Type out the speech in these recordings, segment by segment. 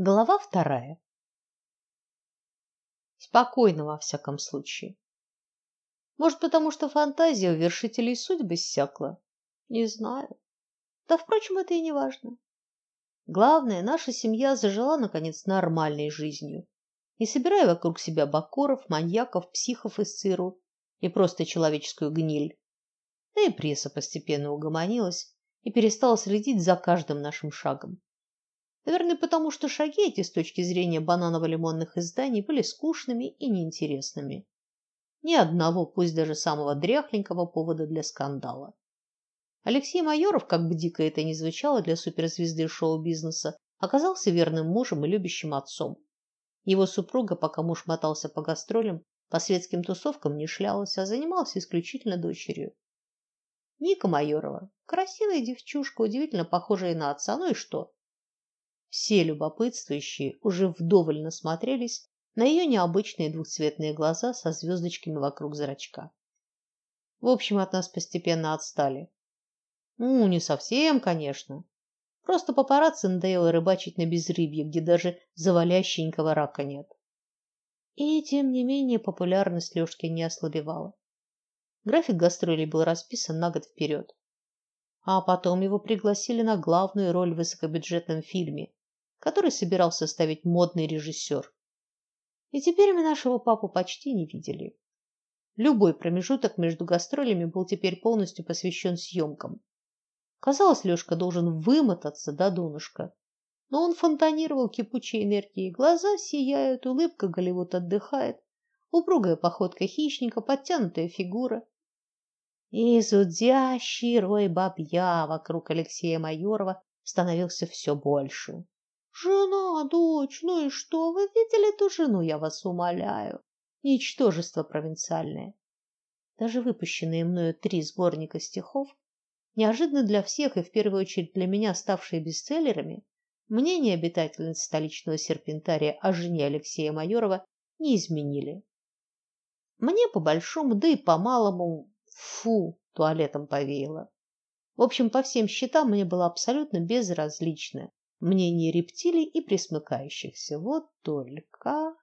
Глава вторая. Спокойно во всяком случае. Может, потому что фантазия у вершителей судьбы иссякла? Не знаю. Да, впрочем, это и не важно. Главное, наша семья зажила наконец нормальной жизнью, не собирая вокруг себя бакоров, маньяков, психов из циру и просто человеческую гниль. Да и пресса постепенно угомонилась и перестала следить за каждым нашим шагом. Наверное, потому что шаги эти с точки зрения бананово-лимонных изданий были скучными и неинтересными. Ни одного, пусть даже самого дряхленького повода для скандала. Алексей Майоров, как бы дико это ни звучало для суперзвезды шоу-бизнеса, оказался верным мужем и любящим отцом. Его супруга, пока муж мотался по гастролям, по светским тусовкам не шлялась, а занималась исключительно дочерью. Ника Майорова, красивая девчушка, удивительно похожая на отца, ну и что? Все любопытствующие уже вдоволь насмотрелись на ее необычные двухцветные глаза со звездочками вокруг зрачка. В общем, от нас постепенно отстали. Ну, не совсем, конечно. Просто папарацци надоело рыбачить на безрыбье, где даже завалященького рака нет. И тем не менее популярность Лёшки не ослабевала. График гастролей был расписан на год вперед. А потом его пригласили на главную роль в высокобюджетном фильме, который собирался ставить модный режиссер. И теперь мы нашего папу почти не видели. Любой промежуток между гастролями был теперь полностью посвящен съемкам. Казалось, Лёшка должен вымотаться до донышка, но он фонтанировал кипучей энергией. Глаза сияют, улыбка Голливуд отдыхает, упругая походка хищника, подтянутая фигура. И зудящий рой бабья вокруг Алексея Майорова становился все больше. Жена, дочь, ну и что? Вы видели ту жену, я вас умоляю. Ничтожество провинциальное. Даже выпущенные мною три сборника стихов, неожиданно для всех и в первую очередь для меня ставшие бестселлерами, мнение обитательниц столичного серпентария о жене Алексея Майорова не изменили. Мне по большому, да и по малому, фу, туалетом повеяло. В общем, по всем счетам мне было абсолютно безразлично, мнение рептилий и пресмыкающихся. Вот только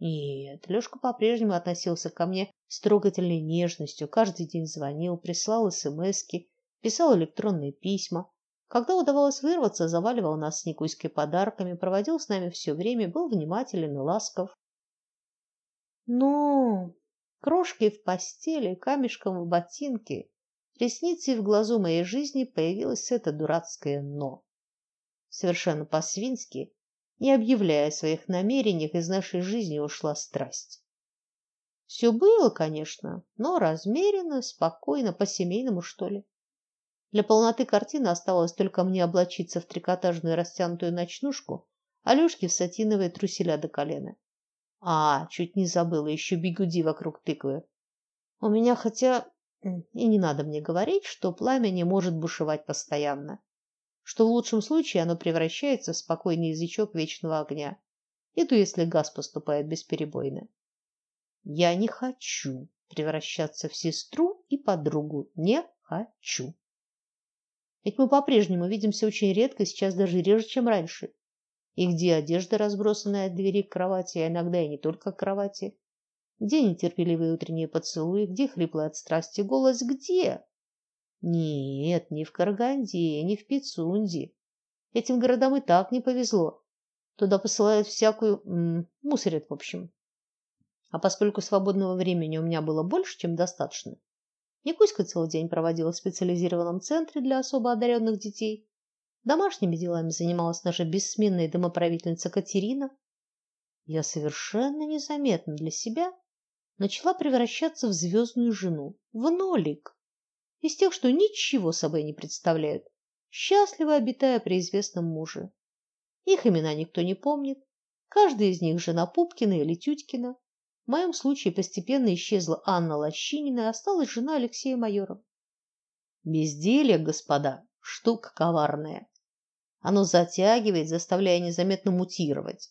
нет, Лёшка по-прежнему относился ко мне с трогательной нежностью, каждый день звонил, присылал смски, писал электронные письма. Когда удавалось вырваться, заваливал нас с Никуськой подарками, проводил с нами все время, был внимателен и ласков. Но крошкой в постели, камешком в ботинке, ресницей в глазу моей жизни появилось это дурацкое но совершенно по-свински, не объявляя о своих намерениях, из нашей жизни ушла страсть. Все было, конечно, но размеренно, спокойно, по-семейному, что ли. Для полноты картины оставалось только мне облачиться в трикотажную растянутую ночнушку, а Лёшке в сатиновые труселя до колена. А, чуть не забыла, еще бигуди вокруг тыквы. У меня хотя и не надо мне говорить, что пламя не может бушевать постоянно что в лучшем случае оно превращается в спокойный язычок вечного огня. И то, если газ поступает бесперебойно. Я не хочу превращаться в сестру и подругу. Не хочу. Ведь мы по-прежнему видимся очень редко, сейчас даже реже, чем раньше. И где одежда, разбросанная от двери к кровати, а иногда и не только к кровати? Где нетерпеливые утренние поцелуи, где хриплый от страсти голос, где? Нет, не в Караганде, не в Пицунде. Этим городам и так не повезло. Туда посылают всякую м мусорят, в общем. А поскольку свободного времени у меня было больше, чем достаточно, Никуська целый день проводила в специализированном центре для особо одаренных детей. Домашними делами занималась наша бессменная домоправительница Катерина. Я совершенно незаметно для себя начала превращаться в звездную жену, в нолик из тех, что ничего собой не представляют, счастливо обитая при известном муже. Их имена никто не помнит. Каждая из них жена Пупкина или Тюткина. В моем случае постепенно исчезла Анна Лощинина и осталась жена Алексея Майорова. Безделье, господа, штука коварная. Оно затягивает, заставляя незаметно мутировать.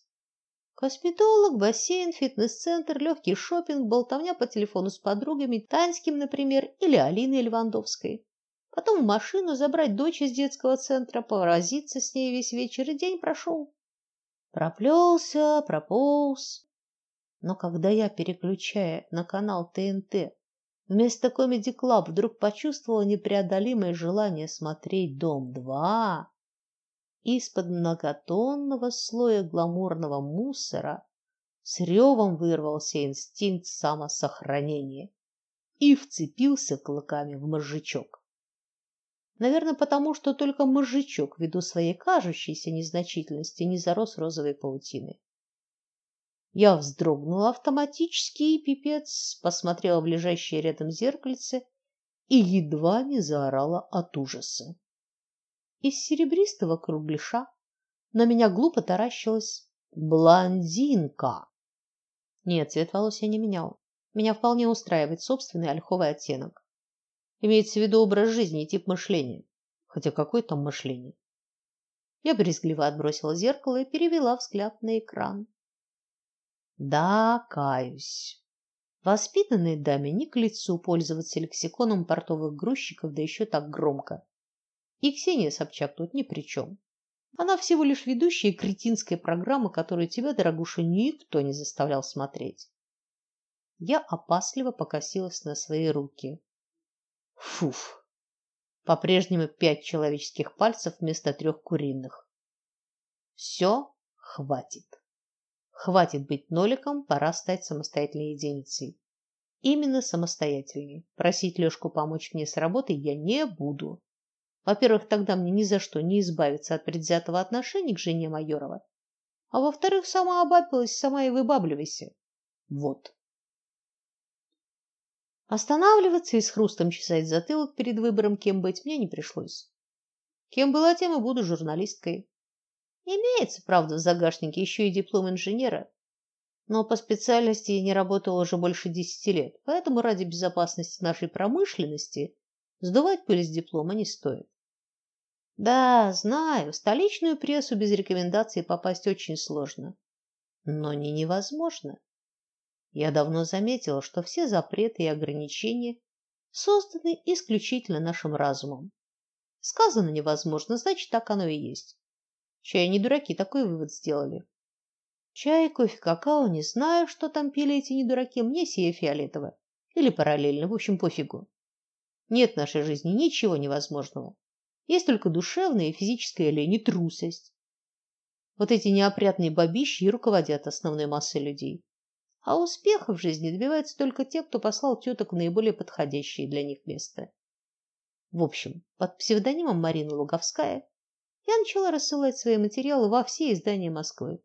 Косметолог, бассейн, фитнес-центр, легкий шопинг, болтовня по телефону с подругами, Таньским, например, или Алиной Львандовской. Потом в машину забрать дочь из детского центра, повозиться с ней весь вечер, и день прошел. Проплелся, прополз. Но когда я, переключая на канал ТНТ, вместо Comedy Club вдруг почувствовала непреодолимое желание смотреть Дом-2, из-под многотонного слоя гламурного мусора с ревом вырвался инстинкт самосохранения и вцепился клыками в мозжечок. Наверное, потому что только мозжечок, ввиду своей кажущейся незначительности, не зарос розовой паутиной. Я вздрогнула автоматически и пипец посмотрела в лежащее рядом зеркальце и едва не заорала от ужаса. Из серебристого кругляша на меня глупо таращилась блондинка. Нет, цвет волос я не менял. Меня вполне устраивает собственный ольховый оттенок. Имеется в виду образ жизни и тип мышления. Хотя какое там мышление? Я брезгливо отбросила зеркало и перевела взгляд на экран. Да, каюсь. Воспитанной даме не к лицу пользоваться лексиконом портовых грузчиков, да еще так громко. И Ксения Собчак тут ни при чем. Она всего лишь ведущая кретинской программы, которую тебя, дорогуша, никто не заставлял смотреть. Я опасливо покосилась на свои руки. Фуф. По-прежнему пять человеческих пальцев вместо трех куриных. Все, хватит. Хватит быть ноликом, пора стать самостоятельной единицей. Именно самостоятельной. Просить Лёшку помочь мне с работой я не буду. Во-первых, тогда мне ни за что не избавиться от предвзятого отношения к жене Майорова. А во-вторых, сама обабилась, сама и выбабливайся. Вот. Останавливаться и с хрустом чесать затылок перед выбором, кем быть, мне не пришлось. Кем была, тем и буду журналисткой. Имеется, правда, в загашнике еще и диплом инженера, но по специальности я не работала уже больше десяти лет, поэтому ради безопасности нашей промышленности Сдувать пыль с диплома не стоит. Да, знаю, в столичную прессу без рекомендаций попасть очень сложно, но не невозможно. Я давно заметила, что все запреты и ограничения созданы исключительно нашим разумом. Сказано невозможно, значит, так оно и есть. Чай не дураки такой вывод сделали. Чай, кофе, какао, не знаю, что там пили эти недураки, мне сие фиолетово. Или параллельно, в общем, пофигу. Нет в нашей жизни ничего невозможного. Есть только душевная и физическая лень и трусость. Вот эти неопрятные бабищи и руководят основной массой людей. А успехов в жизни добиваются только те, кто послал теток в наиболее подходящее для них место. В общем, под псевдонимом Марина Луговская я начала рассылать свои материалы во все издания Москвы.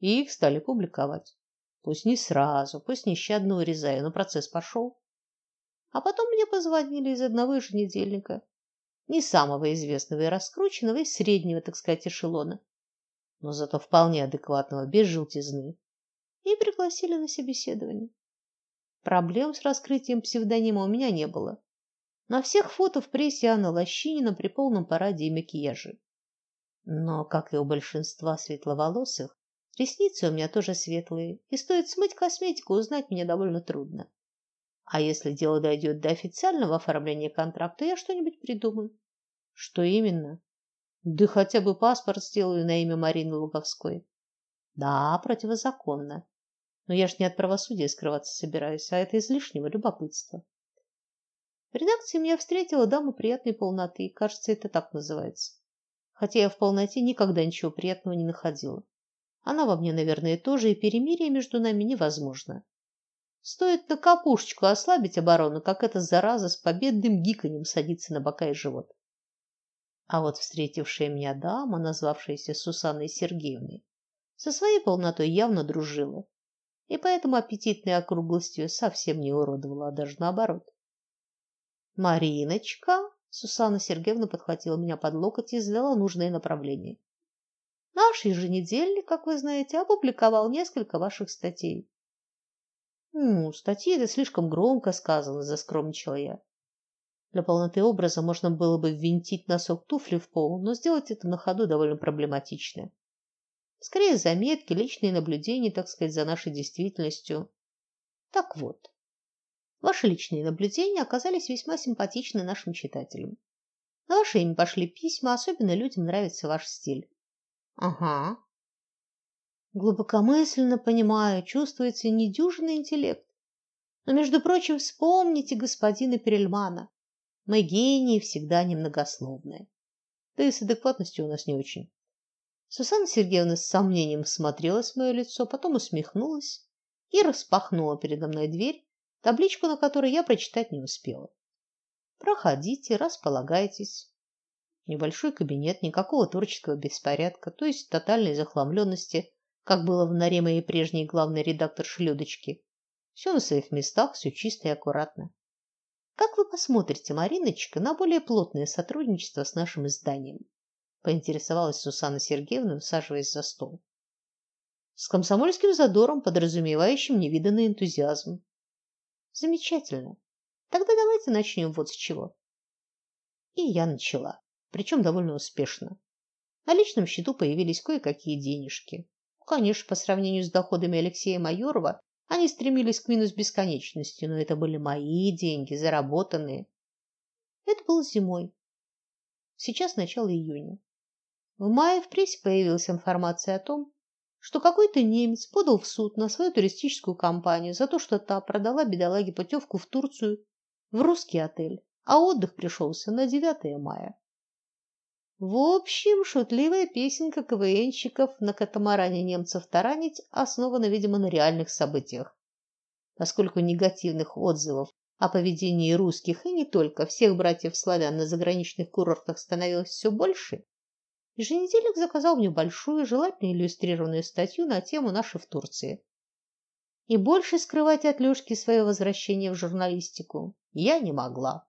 И их стали публиковать. Пусть не сразу, пусть нещадно урезая, но процесс пошел. А потом мне позвонили из одного еженедельника, не самого известного и раскрученного, и среднего, так сказать, эшелона, но зато вполне адекватного, без желтизны, и пригласили на собеседование. Проблем с раскрытием псевдонима у меня не было. На всех фото в прессе Анна Лощинина при полном параде и макияже. Но, как и у большинства светловолосых, ресницы у меня тоже светлые, и стоит смыть косметику, узнать меня довольно трудно. А если дело дойдет до официального оформления контракта, я что-нибудь придумаю. Что именно? Да хотя бы паспорт сделаю на имя Марины Луговской. Да, противозаконно. Но я ж не от правосудия скрываться собираюсь, а это излишнего любопытства. В редакции меня встретила дама приятной полноты, кажется, это так называется. Хотя я в полноте никогда ничего приятного не находила. Она во мне, наверное, тоже, и перемирие между нами невозможно. Стоит на капушечку ослабить оборону, как эта зараза с победным гиканьем садится на бока и живот. А вот встретившая меня дама, назвавшаяся Сусанной Сергеевной, со своей полнотой явно дружила, и поэтому аппетитной округлостью совсем не уродовала, а даже наоборот. Мариночка, Сусанна Сергеевна подхватила меня под локоть и сдала нужное направление. Наш еженедельник, как вы знаете, опубликовал несколько ваших статей. Ну, статьи это слишком громко сказано, заскромничала я. Для полноты образа можно было бы ввинтить носок туфли в пол, но сделать это на ходу довольно проблематично. Скорее заметки, личные наблюдения, так сказать, за нашей действительностью. Так вот, ваши личные наблюдения оказались весьма симпатичны нашим читателям. На ваше имя пошли письма, особенно людям нравится ваш стиль. Ага. Глубокомысленно понимаю, чувствуется недюжинный интеллект. Но, между прочим, вспомните господина Перельмана. Мы гении всегда немногословные. Да и с адекватностью у нас не очень. Сусанна Сергеевна с сомнением всмотрелась в мое лицо, потом усмехнулась и распахнула передо мной дверь, табличку на которой я прочитать не успела. Проходите, располагайтесь. Небольшой кабинет, никакого творческого беспорядка, то есть тотальной захламленности, как было в норе моей прежней главной редактор Шлюдочки. Все на своих местах, все чисто и аккуратно. Как вы посмотрите, Мариночка, на более плотное сотрудничество с нашим изданием? поинтересовалась Сусанна Сергеевна, усаживаясь за стол. С комсомольским задором, подразумевающим невиданный энтузиазм. Замечательно. Тогда давайте начнем вот с чего. И я начала, причем довольно успешно. На личном счету появились кое-какие денежки. Конечно, по сравнению с доходами Алексея Майорова, они стремились к минус бесконечности, но это были мои деньги, заработанные. Это было зимой. Сейчас начало июня. В мае в прессе появилась информация о том, что какой-то немец подал в суд на свою туристическую компанию за то, что та продала бедолаге путевку в Турцию в русский отель, а отдых пришелся на 9 мая. В общем, шутливая песенка КВНщиков на катамаране немцев таранить основана, видимо, на реальных событиях. Поскольку негативных отзывов о поведении русских и не только всех братьев-славян на заграничных курортах становилось все больше, еженедельник заказал мне большую, желательно иллюстрированную статью на тему «Наши в Турции». И больше скрывать от Лёшки свое возвращение в журналистику я не могла.